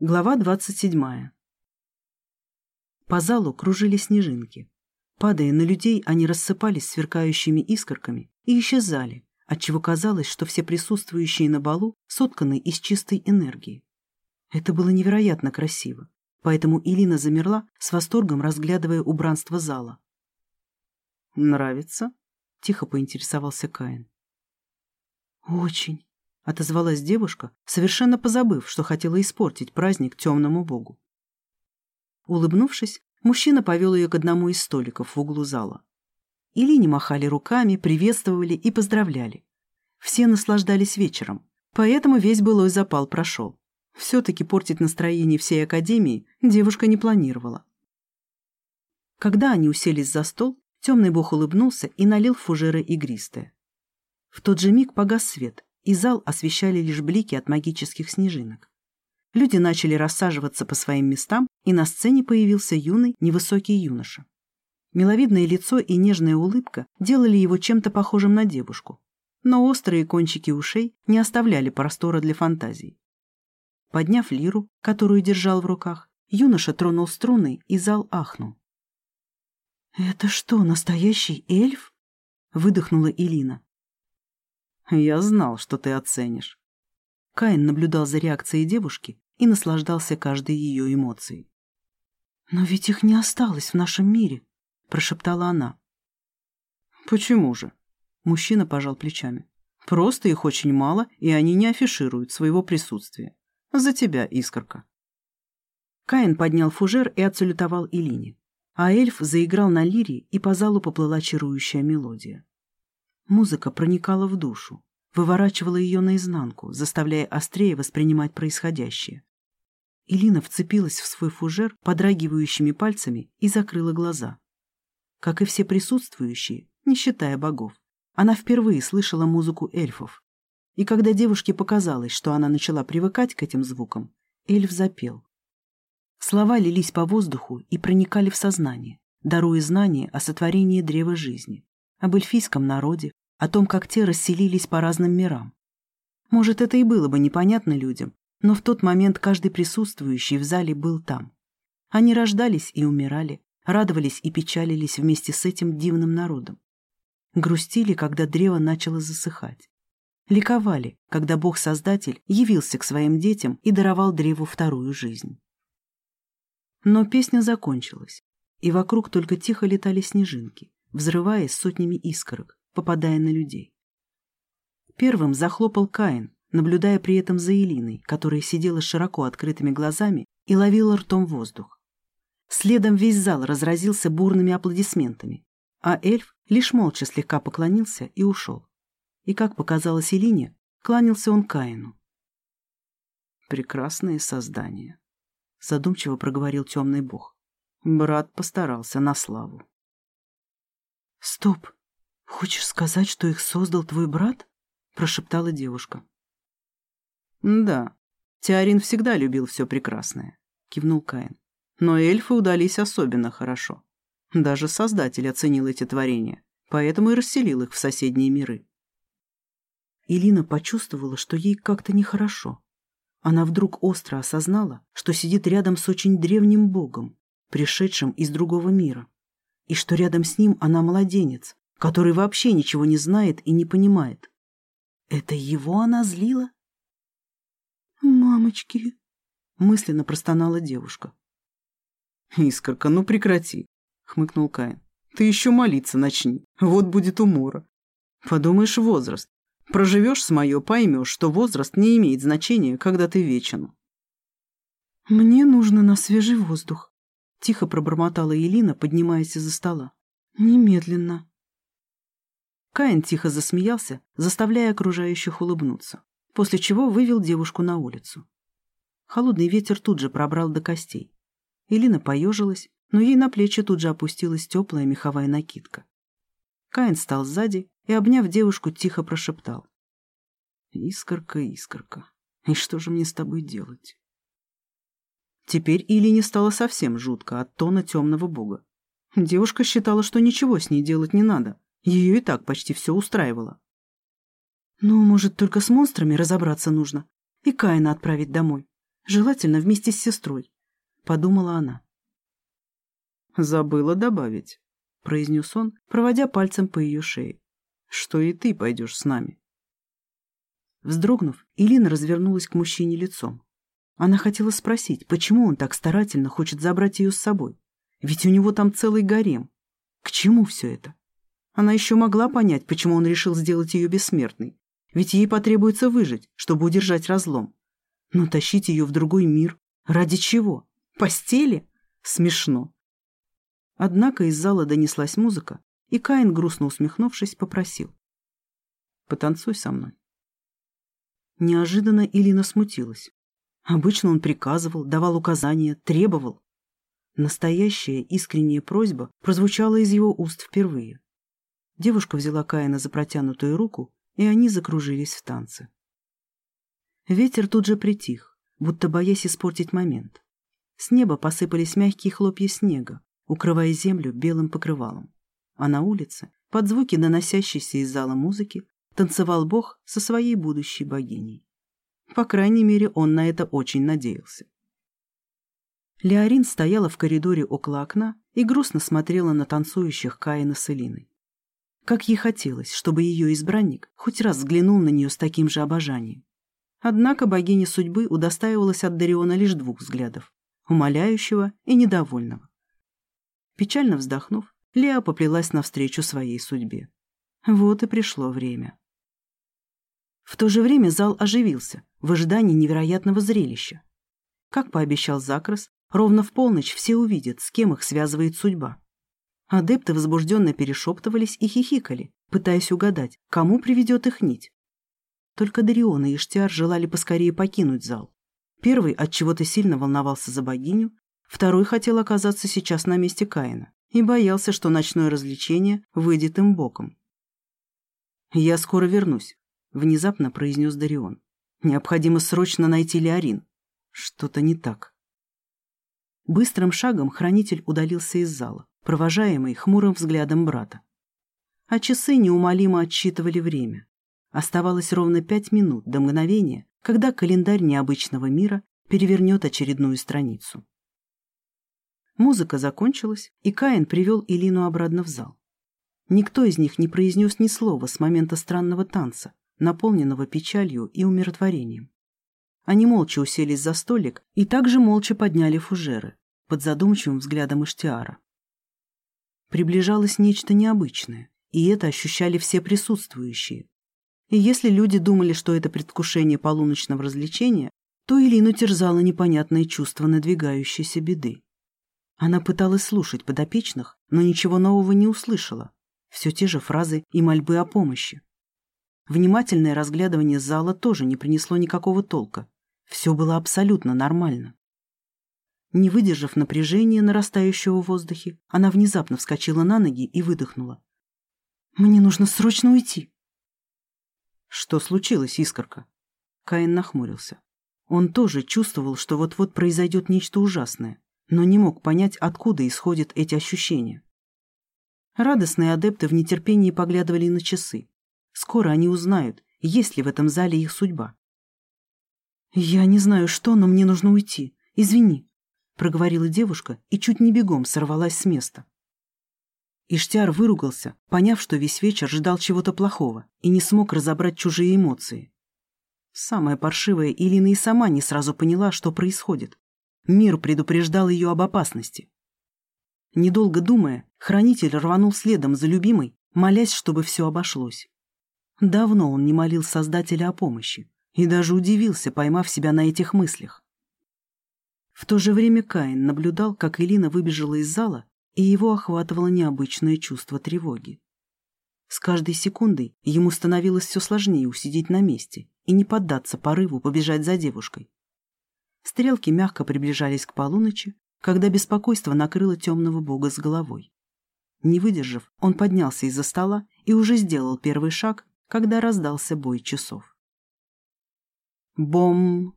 Глава двадцать седьмая. По залу кружили снежинки. Падая на людей, они рассыпались сверкающими искорками и исчезали, отчего казалось, что все присутствующие на балу сотканы из чистой энергии. Это было невероятно красиво, поэтому Илина замерла, с восторгом разглядывая убранство зала. «Нравится?» — тихо поинтересовался Каин. «Очень», — отозвалась девушка, совершенно позабыв, что хотела испортить праздник темному богу. Улыбнувшись, мужчина повел ее к одному из столиков в углу зала. Илине махали руками, приветствовали и поздравляли. Все наслаждались вечером, поэтому весь былой запал прошел. Все-таки портить настроение всей академии девушка не планировала. Когда они уселись за стол, темный бог улыбнулся и налил в фужеры игристое. В тот же миг погас свет, и зал освещали лишь блики от магических снежинок. Люди начали рассаживаться по своим местам, и на сцене появился юный, невысокий юноша. Миловидное лицо и нежная улыбка делали его чем-то похожим на девушку, но острые кончики ушей не оставляли простора для фантазий. Подняв лиру, которую держал в руках, юноша тронул струны, и зал ахнул. «Это что, настоящий эльф?» — выдохнула Илина. «Я знал, что ты оценишь». Каин наблюдал за реакцией девушки и наслаждался каждой ее эмоцией. «Но ведь их не осталось в нашем мире», — прошептала она. «Почему же?» — мужчина пожал плечами. «Просто их очень мало, и они не афишируют своего присутствия. За тебя, искорка». Каин поднял фужер и отсалютовал Илине, а эльф заиграл на лире, и по залу поплыла чарующая мелодия. Музыка проникала в душу, выворачивала ее наизнанку, заставляя острее воспринимать происходящее. Илина вцепилась в свой фужер подрагивающими пальцами и закрыла глаза. Как и все присутствующие, не считая богов, она впервые слышала музыку эльфов. И когда девушке показалось, что она начала привыкать к этим звукам, эльф запел. Слова лились по воздуху и проникали в сознание, даруя знания о сотворении древа жизни, об эльфийском народе, о том, как те расселились по разным мирам. Может, это и было бы непонятно людям, но в тот момент каждый присутствующий в зале был там. Они рождались и умирали, радовались и печалились вместе с этим дивным народом. Грустили, когда древо начало засыхать. Ликовали, когда Бог-Создатель явился к своим детям и даровал древу вторую жизнь. Но песня закончилась, и вокруг только тихо летали снежинки, взрываясь сотнями искорок, попадая на людей. Первым захлопал Каин, наблюдая при этом за Элиной, которая сидела широко открытыми глазами и ловила ртом воздух. Следом весь зал разразился бурными аплодисментами, а эльф лишь молча слегка поклонился и ушел. И, как показалось Элине, кланялся он Каину. «Прекрасное создание», — задумчиво проговорил темный бог. Брат постарался на славу. «Стоп! «Хочешь сказать, что их создал твой брат?» — прошептала девушка. «Да, Теорин всегда любил все прекрасное», — кивнул Каин. «Но эльфы удались особенно хорошо. Даже Создатель оценил эти творения, поэтому и расселил их в соседние миры». Илина почувствовала, что ей как-то нехорошо. Она вдруг остро осознала, что сидит рядом с очень древним богом, пришедшим из другого мира, и что рядом с ним она младенец, который вообще ничего не знает и не понимает. Это его она злила? «Мамочки!» — мысленно простонала девушка. «Искорка, ну прекрати!» — хмыкнул Каин. «Ты еще молиться начни, вот будет умора. Подумаешь, возраст. Проживешь с мое, поймешь, что возраст не имеет значения, когда ты вечен». «Мне нужно на свежий воздух», — тихо пробормотала Елина, поднимаясь из-за стола. «Немедленно». Каин тихо засмеялся, заставляя окружающих улыбнуться, после чего вывел девушку на улицу. Холодный ветер тут же пробрал до костей. Элина поежилась, но ей на плечи тут же опустилась теплая меховая накидка. Каин стал сзади и, обняв девушку, тихо прошептал. «Искорка, искорка, и что же мне с тобой делать?» Теперь Илине стало совсем жутко от тона темного бога. Девушка считала, что ничего с ней делать не надо, ее и так почти все устраивало. Ну, может, только с монстрами разобраться нужно и Каина отправить домой. Желательно вместе с сестрой, — подумала она. «Забыла добавить», — произнес он, проводя пальцем по ее шее, — «что и ты пойдешь с нами». Вздрогнув, Илина развернулась к мужчине лицом. Она хотела спросить, почему он так старательно хочет забрать ее с собой. Ведь у него там целый гарем. К чему все это? Она еще могла понять, почему он решил сделать ее бессмертной. Ведь ей потребуется выжить, чтобы удержать разлом. Но тащить ее в другой мир? Ради чего? Постели? Смешно. Однако из зала донеслась музыка, и Каин, грустно усмехнувшись, попросил. «Потанцуй со мной». Неожиданно Илина смутилась. Обычно он приказывал, давал указания, требовал. Настоящая искренняя просьба прозвучала из его уст впервые. Девушка взяла Каина за протянутую руку, и они закружились в танце. Ветер тут же притих, будто боясь испортить момент. С неба посыпались мягкие хлопья снега, укрывая землю белым покрывалом. А на улице, под звуки доносящейся из зала музыки, танцевал бог со своей будущей богиней. По крайней мере, он на это очень надеялся. Леорин стояла в коридоре около окна и грустно смотрела на танцующих Каина с Элиной. Как ей хотелось, чтобы ее избранник хоть раз взглянул на нее с таким же обожанием. Однако богиня судьбы удостаивалась от Дариона лишь двух взглядов — умоляющего и недовольного. Печально вздохнув, Леа поплелась навстречу своей судьбе. Вот и пришло время. В то же время зал оживился, в ожидании невероятного зрелища. Как пообещал Закрас, ровно в полночь все увидят, с кем их связывает судьба. Адепты возбужденно перешептывались и хихикали, пытаясь угадать, кому приведет их нить. Только Дарион и Иштиар желали поскорее покинуть зал. Первый от чего то сильно волновался за богиню, второй хотел оказаться сейчас на месте Каина и боялся, что ночное развлечение выйдет им боком. «Я скоро вернусь», — внезапно произнес Дарион. «Необходимо срочно найти Леорин. Что-то не так». Быстрым шагом хранитель удалился из зала провожаемый хмурым взглядом брата. А часы неумолимо отсчитывали время. Оставалось ровно пять минут до мгновения, когда календарь необычного мира перевернет очередную страницу. Музыка закончилась, и Каин привел Илину обратно в зал. Никто из них не произнес ни слова с момента странного танца, наполненного печалью и умиротворением. Они молча уселись за столик и также молча подняли фужеры под задумчивым взглядом Иштиара. Приближалось нечто необычное, и это ощущали все присутствующие. И если люди думали, что это предвкушение полуночного развлечения, то Илину терзало непонятное чувство надвигающейся беды. Она пыталась слушать подопечных, но ничего нового не услышала. Все те же фразы и мольбы о помощи. Внимательное разглядывание зала тоже не принесло никакого толка. Все было абсолютно нормально. Не выдержав напряжения, нарастающего в воздухе, она внезапно вскочила на ноги и выдохнула. «Мне нужно срочно уйти!» «Что случилось, Искорка?» Каин нахмурился. Он тоже чувствовал, что вот-вот произойдет нечто ужасное, но не мог понять, откуда исходят эти ощущения. Радостные адепты в нетерпении поглядывали на часы. Скоро они узнают, есть ли в этом зале их судьба. «Я не знаю что, но мне нужно уйти. Извини», — проговорила девушка и чуть не бегом сорвалась с места. Иштяр выругался, поняв, что весь вечер ждал чего-то плохого и не смог разобрать чужие эмоции. Самая паршивая Илина и сама не сразу поняла, что происходит. Мир предупреждал ее об опасности. Недолго думая, хранитель рванул следом за любимой, молясь, чтобы все обошлось. Давно он не молил Создателя о помощи и даже удивился, поймав себя на этих мыслях. В то же время Каин наблюдал, как Элина выбежала из зала, и его охватывало необычное чувство тревоги. С каждой секундой ему становилось все сложнее усидеть на месте и не поддаться порыву побежать за девушкой. Стрелки мягко приближались к полуночи, когда беспокойство накрыло темного бога с головой. Не выдержав, он поднялся из-за стола и уже сделал первый шаг, когда раздался бой часов. Бом!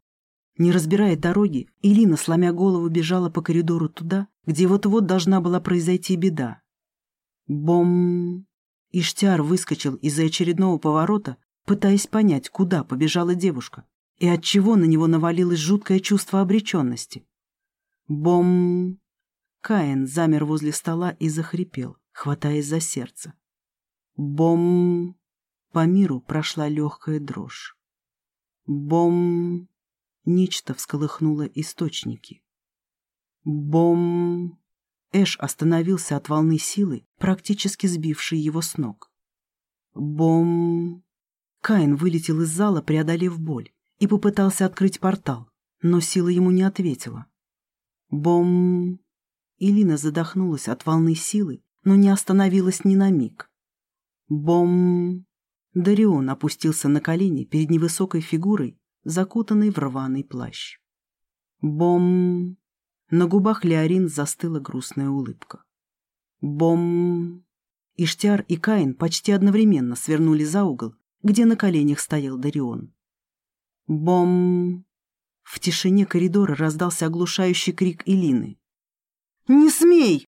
Не разбирая дороги, Илина, сломя голову, бежала по коридору туда, где вот-вот должна была произойти беда. Бом! Иштяр выскочил из-за очередного поворота, пытаясь понять, куда побежала девушка, и отчего на него навалилось жуткое чувство обреченности. Бом! Каин замер возле стола и захрипел, хватаясь за сердце. Бом! По миру прошла легкая дрожь. Бом! Нечто всколыхнуло источники. Бом! Эш остановился от волны силы, практически сбившей его с ног. Бом! Каин вылетел из зала, преодолев боль, и попытался открыть портал, но сила ему не ответила. Бом! Илина задохнулась от волны силы, но не остановилась ни на миг. Бом! Дарион опустился на колени перед невысокой фигурой, закутанной в рваный плащ. Бом! На губах Леорин застыла грустная улыбка. Бом! Иштяр и Каин почти одновременно свернули за угол, где на коленях стоял Дарион. Бом! В тишине коридора раздался оглушающий крик Илины. «Не смей!»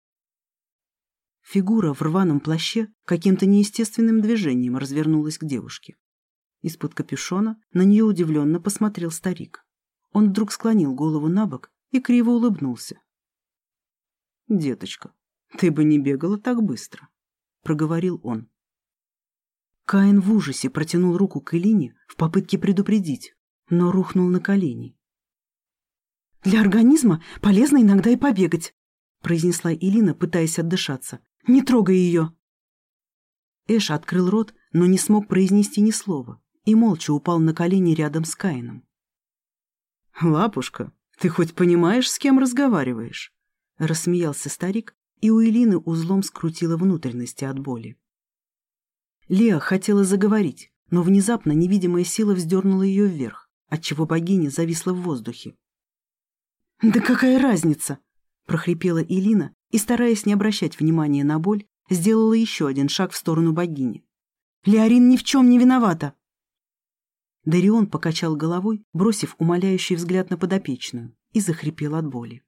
Фигура в рваном плаще каким-то неестественным движением развернулась к девушке. Из-под капюшона на нее удивленно посмотрел старик. Он вдруг склонил голову на бок и криво улыбнулся. «Деточка, ты бы не бегала так быстро», — проговорил он. Каин в ужасе протянул руку к Элине в попытке предупредить, но рухнул на колени. «Для организма полезно иногда и побегать», — произнесла Элина, пытаясь отдышаться. «Не трогай ее!» Эш открыл рот, но не смог произнести ни слова и молча упал на колени рядом с Каином. «Лапушка, «Ты хоть понимаешь, с кем разговариваешь?» Рассмеялся старик, и у Элины узлом скрутило внутренности от боли. Леа хотела заговорить, но внезапно невидимая сила вздернула ее вверх, отчего богиня зависла в воздухе. «Да какая разница?» – прохрипела Элина и, стараясь не обращать внимания на боль, сделала еще один шаг в сторону богини. «Леорин ни в чем не виновата!» Дарион покачал головой, бросив умоляющий взгляд на подопечную, и захрипел от боли.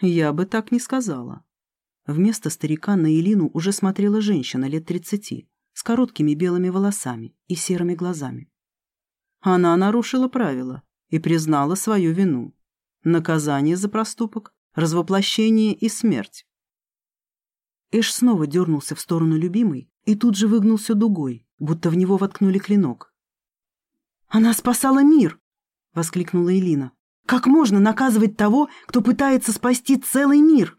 «Я бы так не сказала». Вместо старика на Элину уже смотрела женщина лет тридцати, с короткими белыми волосами и серыми глазами. Она нарушила правила и признала свою вину. Наказание за проступок, развоплощение и смерть. Эш снова дернулся в сторону любимой и тут же выгнулся дугой, будто в него воткнули клинок. «Она спасала мир!» — воскликнула Элина. «Как можно наказывать того, кто пытается спасти целый мир?»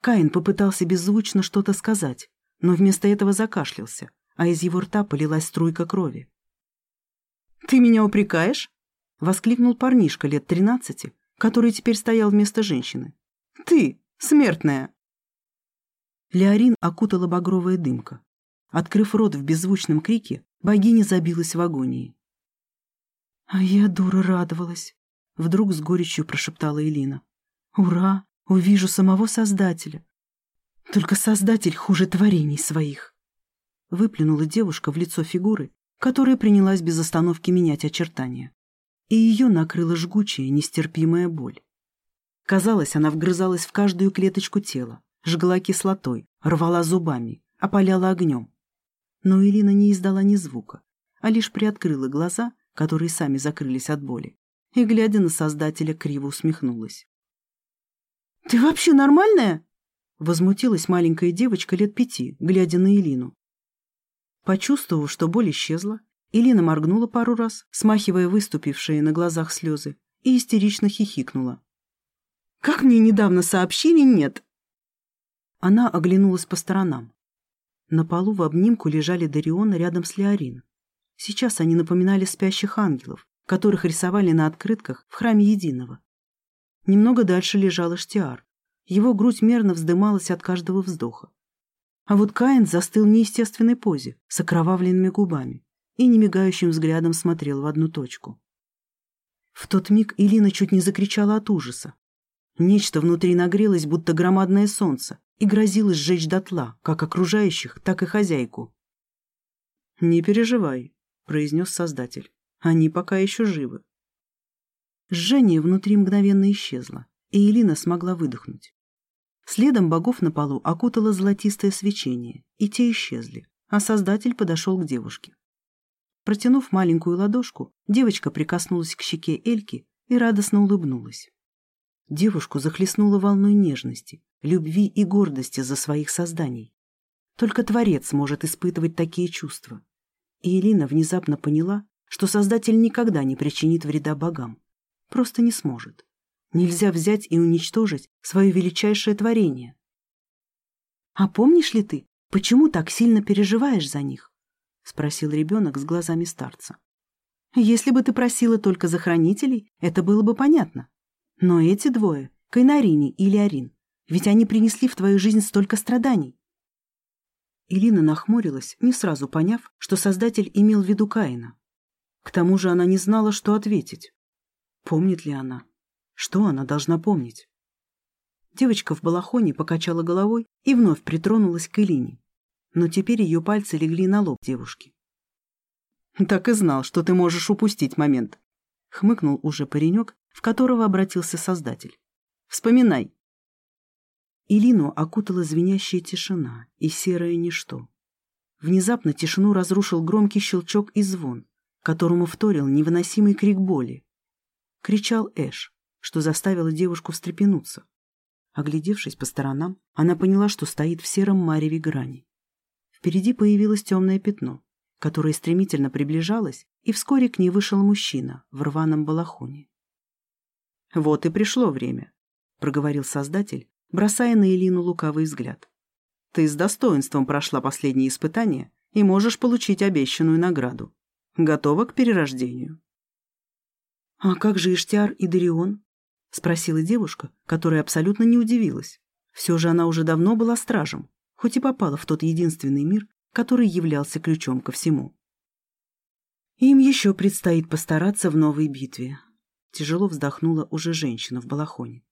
Каин попытался беззвучно что-то сказать, но вместо этого закашлялся, а из его рта полилась струйка крови. «Ты меня упрекаешь?» — воскликнул парнишка лет тринадцати, который теперь стоял вместо женщины. «Ты, смертная!» Леорин окутала багровая дымка. Открыв рот в беззвучном крике, Богиня забилась в агонии. «А я, дура, радовалась», — вдруг с горечью прошептала Элина. «Ура! Увижу самого Создателя. Только Создатель хуже творений своих». Выплюнула девушка в лицо фигуры, которая принялась без остановки менять очертания. И ее накрыла жгучая, нестерпимая боль. Казалось, она вгрызалась в каждую клеточку тела, жгла кислотой, рвала зубами, опаляла огнем но Элина не издала ни звука, а лишь приоткрыла глаза, которые сами закрылись от боли, и, глядя на Создателя, криво усмехнулась. «Ты вообще нормальная?» — возмутилась маленькая девочка лет пяти, глядя на Элину. Почувствовав, что боль исчезла, Элина моргнула пару раз, смахивая выступившие на глазах слезы, и истерично хихикнула. «Как мне недавно сообщили, нет!» Она оглянулась по сторонам. На полу в обнимку лежали Дарион рядом с Леорин. Сейчас они напоминали спящих ангелов, которых рисовали на открытках в храме Единого. Немного дальше лежал Иштиар. Его грудь мерно вздымалась от каждого вздоха. А вот Каин застыл в неестественной позе, с окровавленными губами, и немигающим взглядом смотрел в одну точку. В тот миг Илина чуть не закричала от ужаса. Нечто внутри нагрелось, будто громадное солнце, и грозилось сжечь дотла, как окружающих, так и хозяйку. «Не переживай», — произнес Создатель. «Они пока еще живы». Жжение внутри мгновенно исчезло, и Элина смогла выдохнуть. Следом богов на полу окутало золотистое свечение, и те исчезли, а Создатель подошел к девушке. Протянув маленькую ладошку, девочка прикоснулась к щеке Эльки и радостно улыбнулась. Девушку захлестнула волной нежности, любви и гордости за своих созданий. Только Творец может испытывать такие чувства. И Элина внезапно поняла, что Создатель никогда не причинит вреда богам. Просто не сможет. Нельзя взять и уничтожить свое величайшее творение. «А помнишь ли ты, почему так сильно переживаешь за них?» — спросил ребенок с глазами старца. «Если бы ты просила только за хранителей, это было бы понятно. Но эти двое — Кайнарини и Леорин, ведь они принесли в твою жизнь столько страданий». Илина нахмурилась, не сразу поняв, что Создатель имел в виду Каина. К тому же она не знала, что ответить. Помнит ли она? Что она должна помнить? Девочка в балахоне покачала головой и вновь притронулась к Элине. Но теперь ее пальцы легли на лоб девушки. «Так и знал, что ты можешь упустить момент», — хмыкнул уже паренек, в которого обратился Создатель. «Вспоминай». Илину окутала звенящая тишина и серое ничто. Внезапно тишину разрушил громкий щелчок и звон, которому вторил невыносимый крик боли. Кричал Эш, что заставило девушку встрепенуться. Оглядевшись по сторонам, она поняла, что стоит в сером мареве грани. Впереди появилось темное пятно, которое стремительно приближалось, и вскоре к ней вышел мужчина в рваном балахоне. «Вот и пришло время», — проговорил Создатель, бросая на Элину лукавый взгляд. «Ты с достоинством прошла последние испытания и можешь получить обещанную награду. Готова к перерождению». «А как же Иштиар и Дарион?» — спросила девушка, которая абсолютно не удивилась. Все же она уже давно была стражем, хоть и попала в тот единственный мир, который являлся ключом ко всему. Им еще предстоит постараться в новой битве. Тяжело вздохнула уже женщина в балахоне.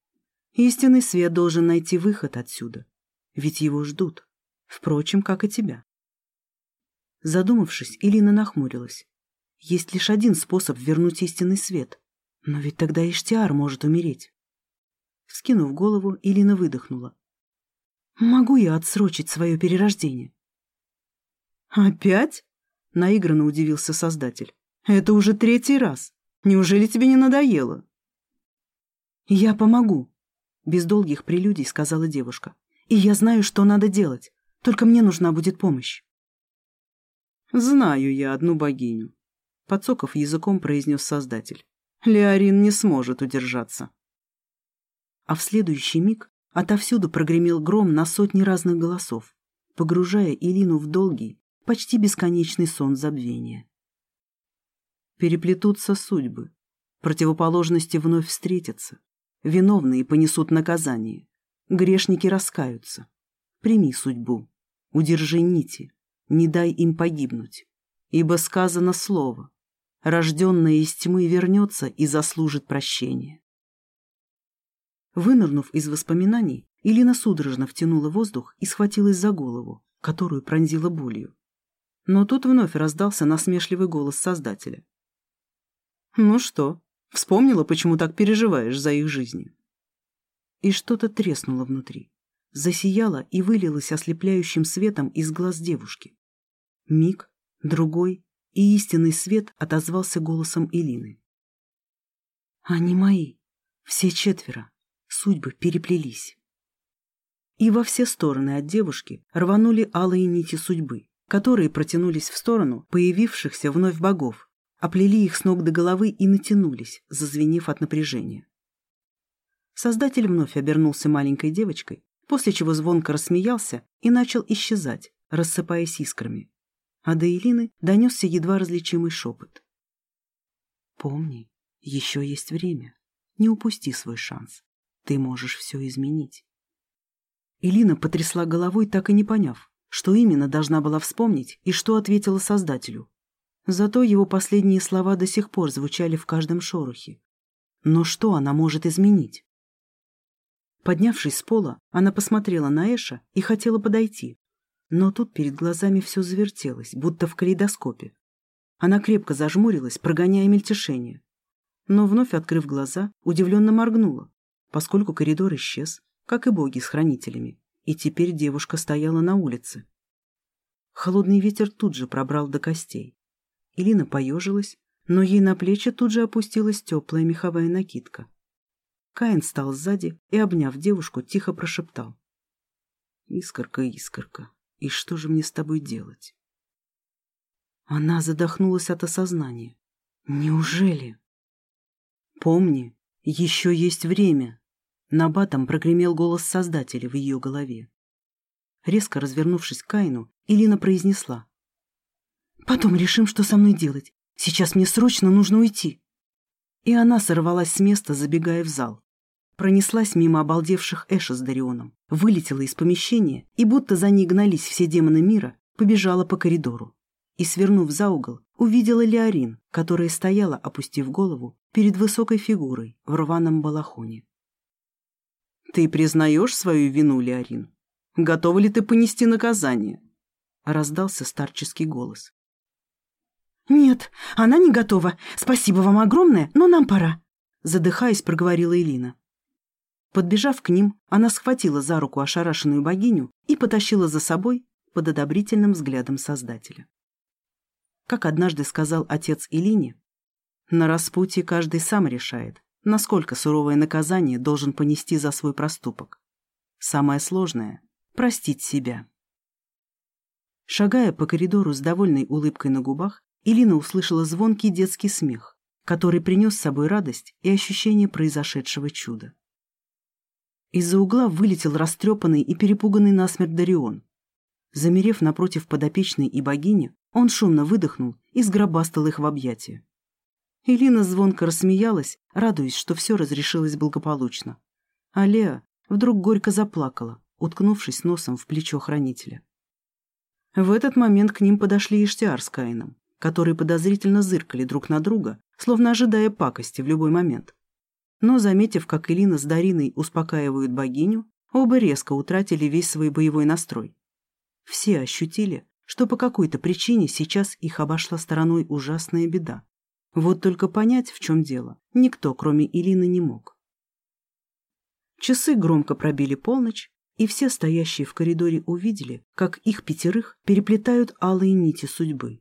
Истинный свет должен найти выход отсюда, ведь его ждут, впрочем, как и тебя. Задумавшись, Илина нахмурилась. Есть лишь один способ вернуть истинный свет, но ведь тогда Иштиар может умереть. Скинув голову, Илина выдохнула. Могу я отсрочить свое перерождение? Опять? Наигранно удивился Создатель. Это уже третий раз. Неужели тебе не надоело? Я помогу, без долгих прелюдий сказала девушка. И я знаю, что надо делать. Только мне нужна будет помощь. Знаю я одну богиню. Подсоков языком произнес Создатель. Леорин не сможет удержаться. А в следующий миг Отовсюду прогремел гром на сотни разных голосов, погружая Илину в долгий, почти бесконечный сон забвения. Переплетутся судьбы, противоположности вновь встретятся, виновные понесут наказание, грешники раскаются. Прими судьбу, удержи нити, не дай им погибнуть, ибо сказано слово, рожденное из тьмы вернется и заслужит прощения. Вынырнув из воспоминаний, Илина судорожно втянула воздух и схватилась за голову, которую пронзила болью. Но тут вновь раздался насмешливый голос Создателя. «Ну что, вспомнила, почему так переживаешь за их жизни?» И что-то треснуло внутри, засияло и вылилось ослепляющим светом из глаз девушки. Миг, другой, и истинный свет отозвался голосом Илины. «Они мои, все четверо, судьбы переплелись. И во все стороны от девушки рванули алые нити судьбы, которые протянулись в сторону появившихся вновь богов, оплели их с ног до головы и натянулись, зазвенев от напряжения. Создатель вновь обернулся маленькой девочкой, после чего звонко рассмеялся и начал исчезать, рассыпаясь искрами. А до Элины донесся едва различимый шепот. «Помни, еще есть время. Не упусти свой шанс. Ты можешь все изменить. Илина потрясла головой, так и не поняв, что именно должна была вспомнить и что ответила Создателю. Зато его последние слова до сих пор звучали в каждом шорохе. Но что она может изменить? Поднявшись с пола, она посмотрела на Эша и хотела подойти. Но тут перед глазами все завертелось, будто в калейдоскопе. Она крепко зажмурилась, прогоняя мельтешение. Но вновь открыв глаза, удивленно моргнула поскольку коридор исчез, как и боги с хранителями, и теперь девушка стояла на улице. Холодный ветер тут же пробрал до костей. Илина поежилась, но ей на плечи тут же опустилась теплая меховая накидка. Каин встал сзади и, обняв девушку, тихо прошептал. «Искорка, искорка, и что же мне с тобой делать?» Она задохнулась от осознания. «Неужели?» «Помни, еще есть время!» Набатом прогремел голос Создателя в ее голове. Резко развернувшись к Каину, Илина произнесла. «Потом решим, что со мной делать. Сейчас мне срочно нужно уйти». И она сорвалась с места, забегая в зал. Пронеслась мимо обалдевших Эша с Дарионом, вылетела из помещения и, будто за ней гнались все демоны мира, побежала по коридору. И, свернув за угол, увидела Леорин, которая стояла, опустив голову, перед высокой фигурой в рваном балахоне. «Ты признаешь свою вину, Леорин? Готова ли ты понести наказание?» Раздался старческий голос. «Нет, она не готова. Спасибо вам огромное, но нам пора», задыхаясь, проговорила Элина. Подбежав к ним, она схватила за руку ошарашенную богиню и потащила за собой под одобрительным взглядом Создателя. Как однажды сказал отец Илине, на распутье каждый сам решает, насколько суровое наказание должен понести за свой проступок. Самое сложное — простить себя. Шагая по коридору с довольной улыбкой на губах, Илина услышала звонкий детский смех, который принес с собой радость и ощущение произошедшего чуда. Из-за угла вылетел растрепанный и перепуганный насмерть Дарион. Замерев напротив подопечной и богини, он шумно выдохнул и сгробастал их в объятия. Илина звонко рассмеялась, радуясь, что все разрешилось благополучно. А Леа вдруг горько заплакала, уткнувшись носом в плечо хранителя. В этот момент к ним подошли Иштиар с Каином которые подозрительно зыркали друг на друга, словно ожидая пакости в любой момент. Но, заметив, как Элина с Дариной успокаивают богиню, оба резко утратили весь свой боевой настрой. Все ощутили, что по какой-то причине сейчас их обошла стороной ужасная беда. Вот только понять, в чем дело, никто, кроме Илины, не мог. Часы громко пробили полночь, и все стоящие в коридоре увидели, как их пятерых переплетают алые нити судьбы.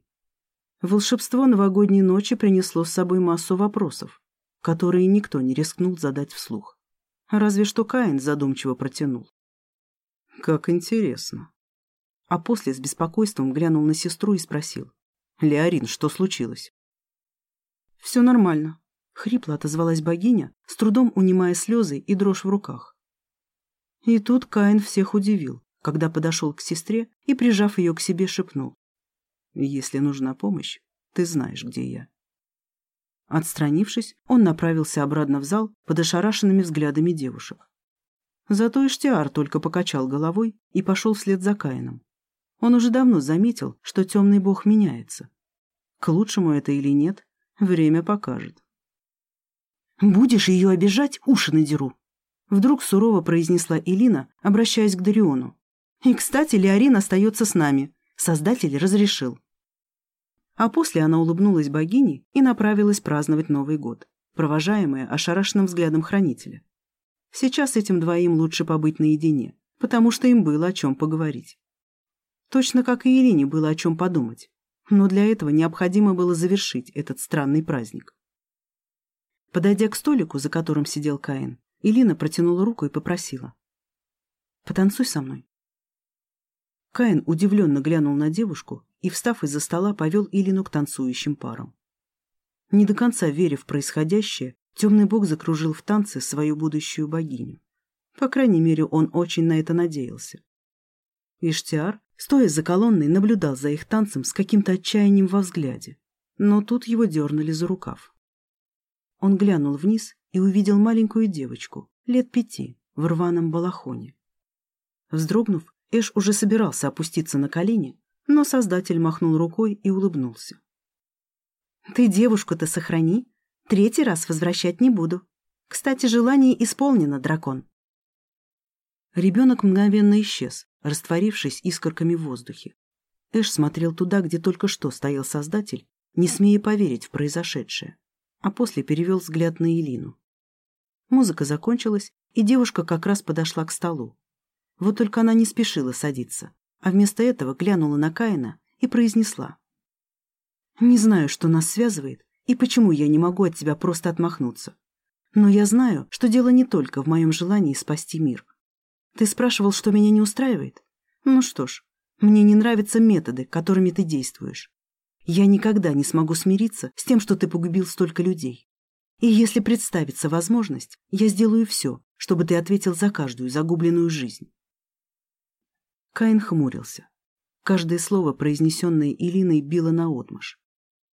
Волшебство новогодней ночи принесло с собой массу вопросов, которые никто не рискнул задать вслух. Разве что Каин задумчиво протянул. «Как интересно». А после с беспокойством глянул на сестру и спросил. «Леорин, что случилось?» «Все нормально», — хрипло отозвалась богиня, с трудом унимая слезы и дрожь в руках. И тут Каин всех удивил, когда подошел к сестре и, прижав ее к себе, шепнул. Если нужна помощь, ты знаешь, где я. Отстранившись, он направился обратно в зал под ошарашенными взглядами девушек. Зато Иштиар только покачал головой и пошел вслед за Каином. Он уже давно заметил, что темный бог меняется. К лучшему это или нет, время покажет. «Будешь ее обижать, уши надеру!» Вдруг сурово произнесла Элина, обращаясь к Дариону. «И, кстати, Леорин остается с нами. Создатель разрешил». А после она улыбнулась богине и направилась праздновать Новый год, провожаемая ошарашенным взглядом хранителя. Сейчас этим двоим лучше побыть наедине, потому что им было о чем поговорить. Точно как и Ирине было о чем подумать, но для этого необходимо было завершить этот странный праздник. Подойдя к столику, за которым сидел Каин, Илина протянула руку и попросила. «Потанцуй со мной». Каин удивленно глянул на девушку и, встав из-за стола, повел Илину к танцующим парам. Не до конца веря в происходящее, темный бог закружил в танце свою будущую богиню. По крайней мере, он очень на это надеялся. Иштиар, стоя за колонной, наблюдал за их танцем с каким-то отчаянием во взгляде, но тут его дернули за рукав. Он глянул вниз и увидел маленькую девочку, лет пяти, в рваном балахоне. Вздрогнув, Эш уже собирался опуститься на колени, но Создатель махнул рукой и улыбнулся. «Ты девушку-то сохрани. Третий раз возвращать не буду. Кстати, желание исполнено, дракон». Ребенок мгновенно исчез, растворившись искорками в воздухе. Эш смотрел туда, где только что стоял Создатель, не смея поверить в произошедшее, а после перевел взгляд на Элину. Музыка закончилась, и девушка как раз подошла к столу. Вот только она не спешила садиться, а вместо этого глянула на Каина и произнесла. Не знаю, что нас связывает и почему я не могу от тебя просто отмахнуться. Но я знаю, что дело не только в моем желании спасти мир. Ты спрашивал, что меня не устраивает? Ну что ж, мне не нравятся методы, которыми ты действуешь. Я никогда не смогу смириться с тем, что ты погубил столько людей. И если представится возможность, я сделаю все, чтобы ты ответил за каждую загубленную жизнь. Каин хмурился. Каждое слово, произнесенное Илиной, било наотмашь.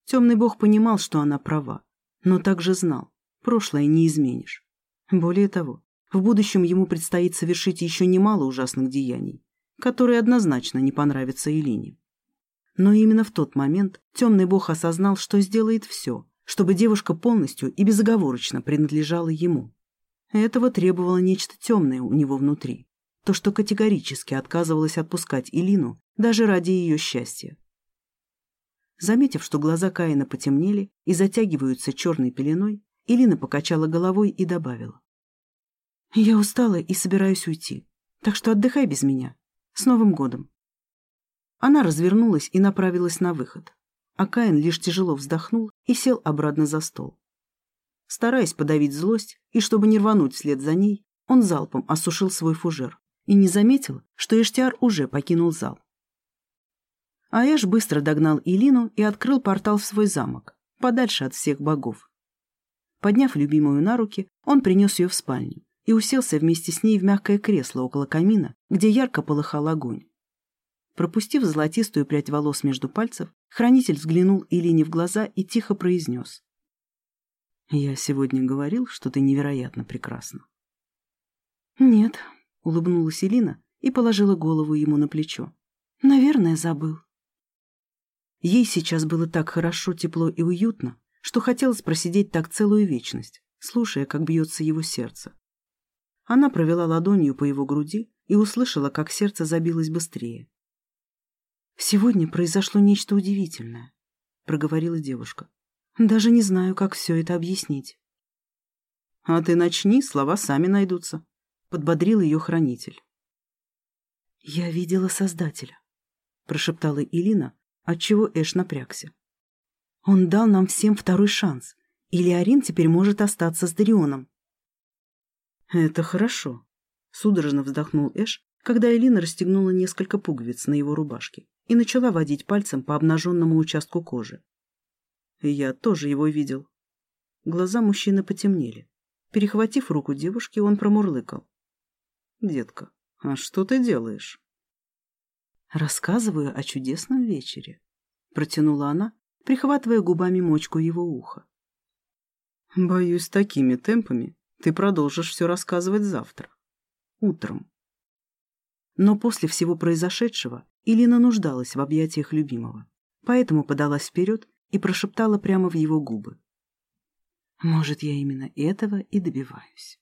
Темный бог понимал, что она права, но также знал, прошлое не изменишь. Более того, в будущем ему предстоит совершить еще немало ужасных деяний, которые однозначно не понравятся Илине. Но именно в тот момент темный бог осознал, что сделает все, чтобы девушка полностью и безоговорочно принадлежала ему. Этого требовало нечто темное у него внутри, то, что категорически отказывалось отпускать Илину даже ради ее счастья. Заметив, что глаза Каина потемнели и затягиваются черной пеленой, Илина покачала головой и добавила. «Я устала и собираюсь уйти, так что отдыхай без меня. С Новым годом!» Она развернулась и направилась на выход, а Каин лишь тяжело вздохнул и сел обратно за стол. Стараясь подавить злость и чтобы не рвануть вслед за ней, он залпом осушил свой фужер и не заметил, что Эштиар уже покинул зал. Аэш быстро догнал Илину и открыл портал в свой замок, подальше от всех богов. Подняв любимую на руки, он принес ее в спальню и уселся вместе с ней в мягкое кресло около камина, где ярко полыхал огонь. Пропустив золотистую прядь волос между пальцев, хранитель взглянул Илине в глаза и тихо произнес. «Я сегодня говорил, что ты невероятно прекрасна». «Нет», — улыбнулась Илина и положила голову ему на плечо. «Наверное, забыл». Ей сейчас было так хорошо, тепло и уютно, что хотелось просидеть так целую вечность, слушая, как бьется его сердце. Она провела ладонью по его груди и услышала, как сердце забилось быстрее. «Сегодня произошло нечто удивительное», — проговорила девушка. «Даже не знаю, как все это объяснить». «А ты начни, слова сами найдутся», — подбодрил ее хранитель. «Я видела Создателя», — прошептала Илина, отчего Эш напрягся. «Он дал нам всем второй шанс, и Леорин теперь может остаться с Дарионом». «Это хорошо», — судорожно вздохнул Эш, когда Элина расстегнула несколько пуговиц на его рубашке и начала водить пальцем по обнаженному участку кожи. «Я тоже его видел». Глаза мужчины потемнели. Перехватив руку девушки, он промурлыкал. «Детка, а что ты делаешь?» «Рассказываю о чудесном вечере», — протянула она, прихватывая губами мочку его уха. «Боюсь, такими темпами ты продолжишь все рассказывать завтра. Утром». Но после всего произошедшего Илина нуждалась в объятиях любимого, поэтому подалась вперед и прошептала прямо в его губы. «Может, я именно этого и добиваюсь».